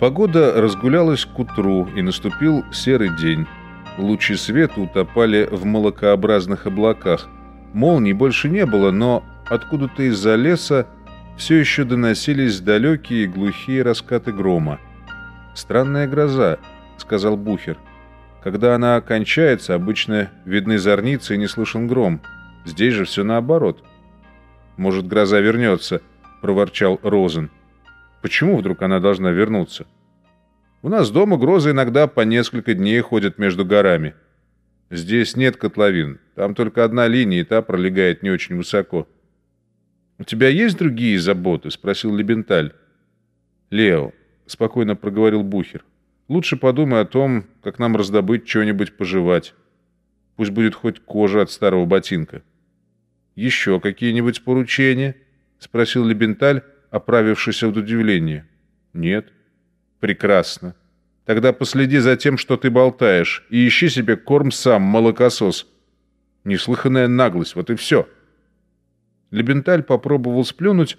Погода разгулялась к утру, и наступил серый день. Лучи света утопали в молокообразных облаках. Молний больше не было, но откуда-то из-за леса все еще доносились далекие глухие раскаты грома. «Странная гроза», — сказал Бухер. «Когда она кончается, обычно видны зорницы и не слышен гром. Здесь же все наоборот». «Может, гроза вернется», — проворчал Розен. Почему вдруг она должна вернуться? У нас дома грозы иногда по несколько дней ходят между горами. Здесь нет котловин, там только одна линия, и та пролегает не очень высоко. «У тебя есть другие заботы?» — спросил Лебенталь. «Лео», — спокойно проговорил Бухер, — «лучше подумай о том, как нам раздобыть что-нибудь пожевать. Пусть будет хоть кожа от старого ботинка». «Еще какие-нибудь поручения?» — спросил Лебенталь, оправившись от удивления. «Нет». «Прекрасно. Тогда последи за тем, что ты болтаешь, и ищи себе корм сам, молокосос. Неслыханная наглость, вот и все». Лебенталь попробовал сплюнуть,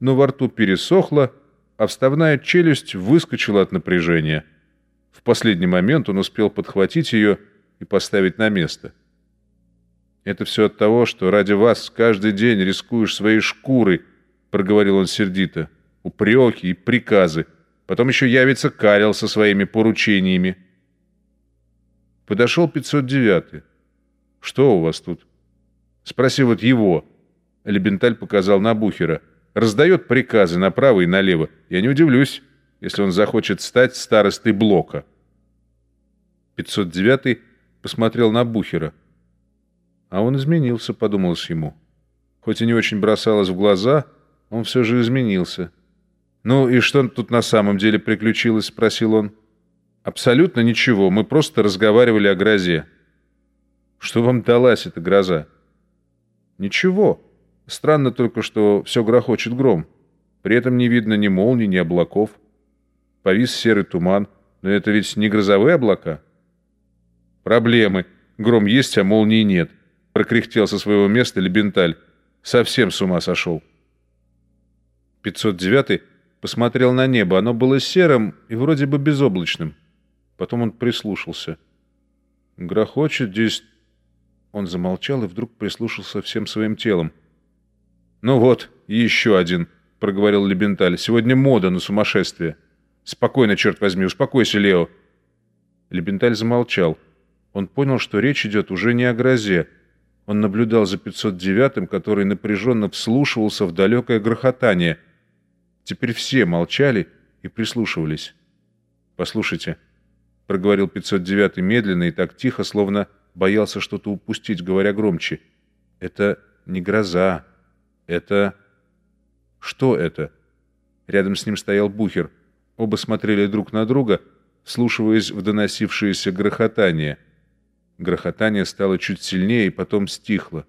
но во рту пересохло, а вставная челюсть выскочила от напряжения. В последний момент он успел подхватить ее и поставить на место. «Это все от того, что ради вас каждый день рискуешь своей шкурой», — проговорил он сердито. «Упреки и приказы. Потом еще явится Карел со своими поручениями». Подошел 509-й. «Что у вас тут?» «Спроси вот его». Лебенталь показал на Бухера. «Раздает приказы направо и налево. Я не удивлюсь, если он захочет стать старостой Блока». 509-й посмотрел на Бухера. А он изменился, подумалось ему. Хоть и не очень бросалось в глаза, — он все же изменился. «Ну и что тут на самом деле приключилось?» — спросил он. «Абсолютно ничего. Мы просто разговаривали о грозе». «Что вам далась эта гроза?» «Ничего. Странно только, что все грохочет гром. При этом не видно ни молний, ни облаков. Повис серый туман. Но это ведь не грозовые облака?» «Проблемы. Гром есть, а молнии нет», — прокряхтел со своего места Лебенталь. «Совсем с ума сошел». 509 посмотрел на небо. Оно было серым и вроде бы безоблачным. Потом он прислушался. «Грохочет здесь...» Он замолчал и вдруг прислушался всем своим телом. «Ну вот, еще один», — проговорил Лебенталь. «Сегодня мода на сумасшествие. Спокойно, черт возьми, успокойся, Лео». Лебенталь замолчал. Он понял, что речь идет уже не о грозе. Он наблюдал за 509-м, который напряженно вслушивался в далекое грохотание — Теперь все молчали и прислушивались. «Послушайте», — проговорил 509 медленно и так тихо, словно боялся что-то упустить, говоря громче. «Это не гроза. Это...» «Что это?» Рядом с ним стоял Бухер. Оба смотрели друг на друга, слушаясь в доносившееся грохотание. Грохотание стало чуть сильнее и потом стихло.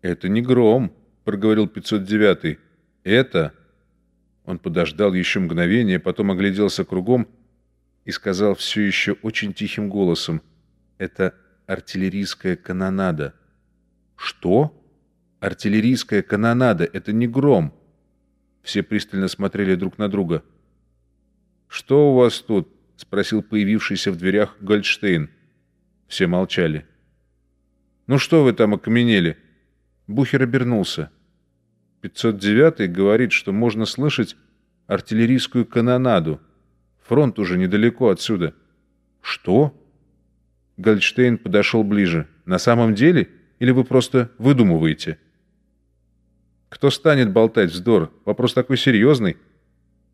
«Это не гром», — проговорил 509-й. «Это...» Он подождал еще мгновение, потом огляделся кругом и сказал все еще очень тихим голосом. «Это артиллерийская канонада». «Что?» «Артиллерийская канонада. Это не гром». Все пристально смотрели друг на друга. «Что у вас тут?» — спросил появившийся в дверях Гольдштейн. Все молчали. «Ну что вы там окаменели?» Бухер обернулся. 509 говорит, что можно слышать артиллерийскую канонаду. Фронт уже недалеко отсюда. Что? Гольдштейн подошел ближе. На самом деле? Или вы просто выдумываете? Кто станет болтать вздор? Вопрос такой серьезный.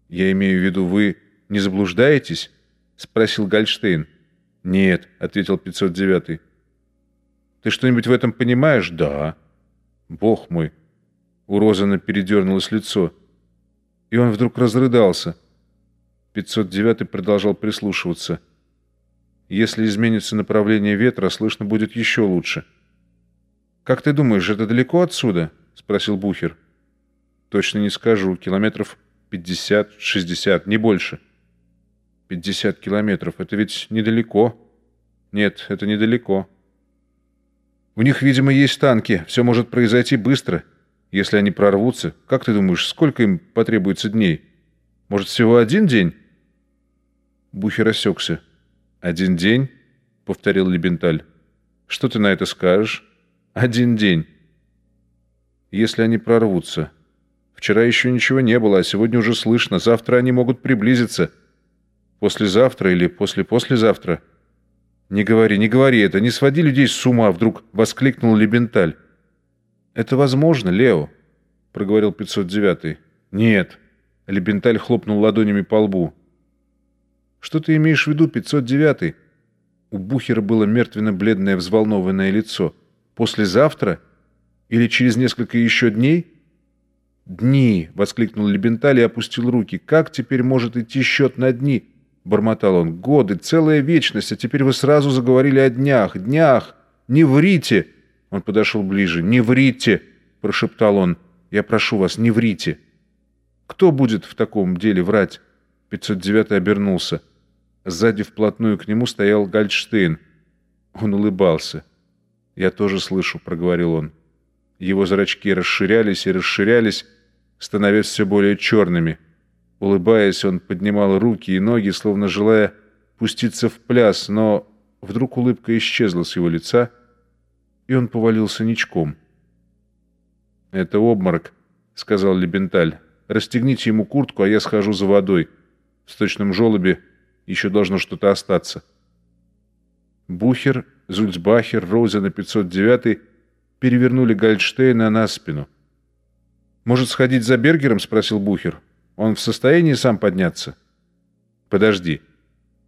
Я имею в виду, вы не заблуждаетесь? Спросил Гольдштейн. Нет, ответил 509. Ты что-нибудь в этом понимаешь? Да. Бог мой, у Розана передернулось лицо. И он вдруг разрыдался. 509 продолжал прислушиваться. Если изменится направление ветра, слышно будет еще лучше. «Как ты думаешь, это далеко отсюда?» — спросил Бухер. «Точно не скажу. Километров 50-60, не больше». «50 километров. Это ведь недалеко». «Нет, это недалеко». «У них, видимо, есть танки. Все может произойти быстро». Если они прорвутся, как ты думаешь, сколько им потребуется дней? Может, всего один день?» Бухер осекся. «Один день?» — повторил Лебенталь. «Что ты на это скажешь?» «Один день». «Если они прорвутся. Вчера еще ничего не было, а сегодня уже слышно. Завтра они могут приблизиться. Послезавтра или после-послезавтра». «Не говори, не говори это, не своди людей с ума!» — вдруг воскликнул Лебенталь. «Это возможно, Лео», — проговорил 509-й. «Нет». Лебенталь хлопнул ладонями по лбу. «Что ты имеешь в виду, 509-й?» У Бухера было мертвенно-бледное взволнованное лицо. «Послезавтра? Или через несколько еще дней?» «Дни!» — воскликнул Лебенталь и опустил руки. «Как теперь может идти счет на дни?» бормотал он. «Годы, целая вечность, а теперь вы сразу заговорили о днях, днях! Не врите!» Он подошел ближе. «Не врите!» — прошептал он. «Я прошу вас, не врите!» «Кто будет в таком деле врать?» 509 обернулся. Сзади вплотную к нему стоял Гальдштейн. Он улыбался. «Я тоже слышу», — проговорил он. Его зрачки расширялись и расширялись, становясь все более черными — Улыбаясь, он поднимал руки и ноги, словно желая пуститься в пляс, но вдруг улыбка исчезла с его лица, и он повалился ничком. «Это обморок», — сказал Лебенталь. «Расстегните ему куртку, а я схожу за водой. В сточном желобе еще должно что-то остаться». Бухер, Зульцбахер, Роузен и 509 перевернули Гальдштейна на спину. «Может, сходить за Бергером?» — спросил Бухер. Он в состоянии сам подняться? Подожди.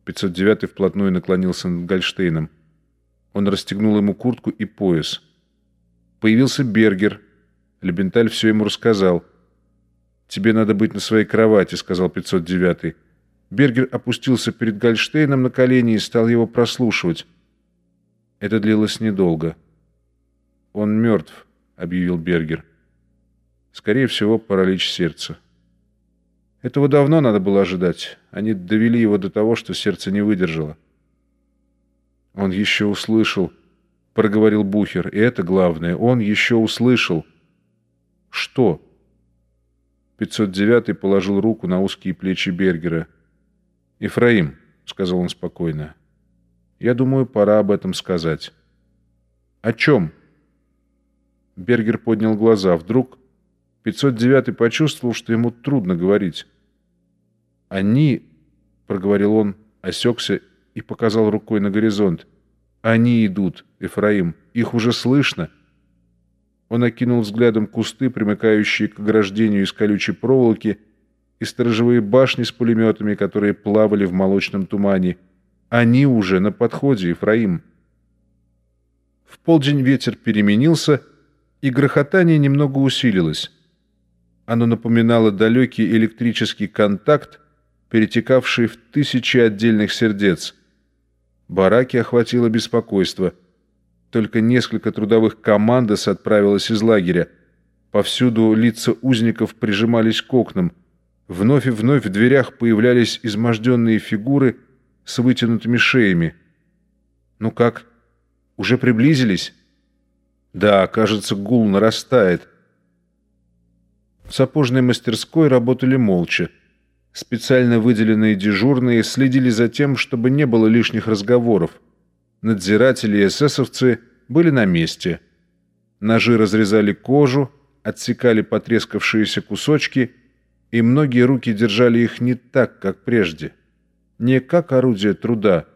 509 вплотную наклонился над Гольштейном. Он расстегнул ему куртку и пояс. Появился Бергер. Лебенталь все ему рассказал. «Тебе надо быть на своей кровати», — сказал 509 Бергер опустился перед Гольштейном на колени и стал его прослушивать. Это длилось недолго. «Он мертв», — объявил Бергер. «Скорее всего, паралич сердца». Этого давно надо было ожидать. Они довели его до того, что сердце не выдержало. Он еще услышал, проговорил Бухер, и это главное, он еще услышал. Что? 509 положил руку на узкие плечи Бергера. «Ефраим», — сказал он спокойно, — «я думаю, пора об этом сказать». «О чем?» Бергер поднял глаза. Вдруг 509 почувствовал, что ему трудно говорить. «Они...» — проговорил он, осекся и показал рукой на горизонт. «Они идут, Ефраим. Их уже слышно». Он окинул взглядом кусты, примыкающие к ограждению из колючей проволоки, и сторожевые башни с пулеметами, которые плавали в молочном тумане. «Они уже на подходе, Ефраим». В полдень ветер переменился, и грохотание немного усилилось. Оно напоминало далекий электрический контакт, перетекавший в тысячи отдельных сердец. Бараки охватило беспокойство. Только несколько трудовых командос отправилось из лагеря. Повсюду лица узников прижимались к окнам. Вновь и вновь в дверях появлялись изможденные фигуры с вытянутыми шеями. «Ну как? Уже приблизились?» «Да, кажется, гул нарастает». В сапожной мастерской работали молча. Специально выделенные дежурные следили за тем, чтобы не было лишних разговоров. Надзиратели и эсэсовцы были на месте. Ножи разрезали кожу, отсекали потрескавшиеся кусочки, и многие руки держали их не так, как прежде. Не как орудие труда,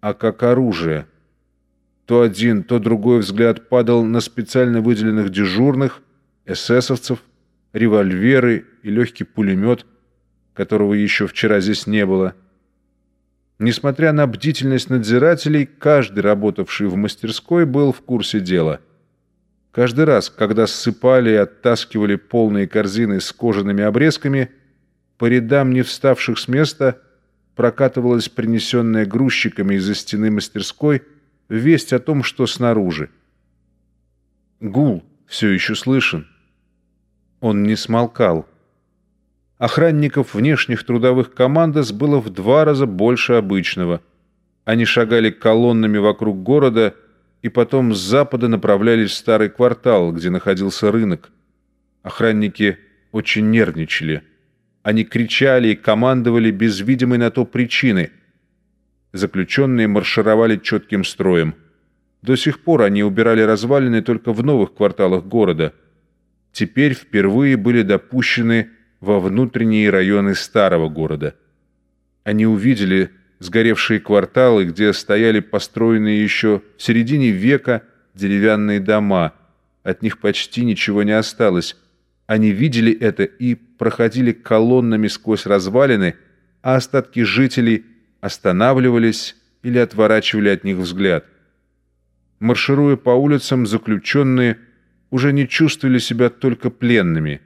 а как оружие. То один, то другой взгляд падал на специально выделенных дежурных, эсэсовцев – револьверы и легкий пулемет, которого еще вчера здесь не было. Несмотря на бдительность надзирателей, каждый, работавший в мастерской, был в курсе дела. Каждый раз, когда ссыпали и оттаскивали полные корзины с кожаными обрезками, по рядам не вставших с места прокатывалась принесенная грузчиками из-за стены мастерской весть о том, что снаружи. Гул все еще слышен. Он не смолкал. Охранников внешних трудовых командос было в два раза больше обычного. Они шагали колоннами вокруг города и потом с запада направлялись в старый квартал, где находился рынок. Охранники очень нервничали. Они кричали и командовали без видимой на то причины. Заключенные маршировали четким строем. До сих пор они убирали развалины только в новых кварталах города. Теперь впервые были допущены во внутренние районы старого города. Они увидели сгоревшие кварталы, где стояли построенные еще в середине века деревянные дома. От них почти ничего не осталось. Они видели это и проходили колоннами сквозь развалины, а остатки жителей останавливались или отворачивали от них взгляд. Маршируя по улицам, заключенные уже не чувствовали себя только пленными.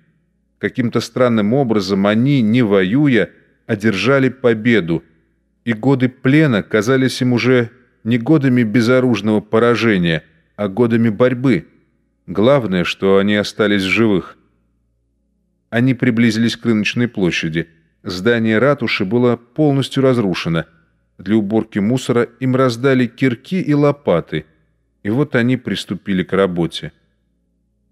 Каким-то странным образом они, не воюя, одержали победу, и годы плена казались им уже не годами безоружного поражения, а годами борьбы. Главное, что они остались живых. Они приблизились к рыночной площади. Здание ратуши было полностью разрушено. Для уборки мусора им раздали кирки и лопаты. И вот они приступили к работе.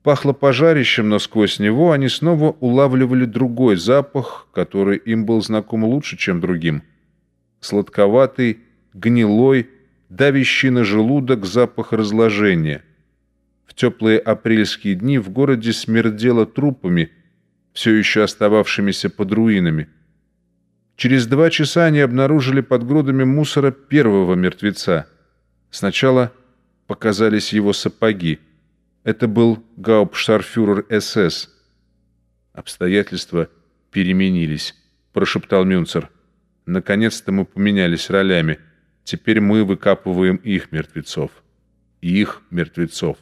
Пахло пожарищем, но сквозь него они снова улавливали другой запах, который им был знаком лучше, чем другим. Сладковатый, гнилой, давящий на желудок запах разложения. В теплые апрельские дни в городе смердело трупами – все еще остававшимися под руинами. Через два часа они обнаружили под грудами мусора первого мертвеца. Сначала показались его сапоги. Это был гауптштарфюрер СС. Обстоятельства переменились, прошептал Мюнцер. Наконец-то мы поменялись ролями. Теперь мы выкапываем их мертвецов. Их мертвецов.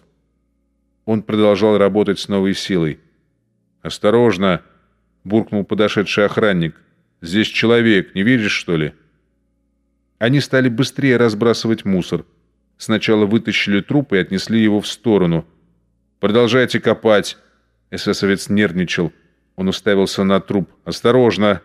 Он продолжал работать с новой силой. «Осторожно!» — буркнул подошедший охранник. «Здесь человек, не видишь, что ли?» Они стали быстрее разбрасывать мусор. Сначала вытащили труп и отнесли его в сторону. «Продолжайте копать!» Эсэсовец нервничал. Он уставился на труп. «Осторожно!»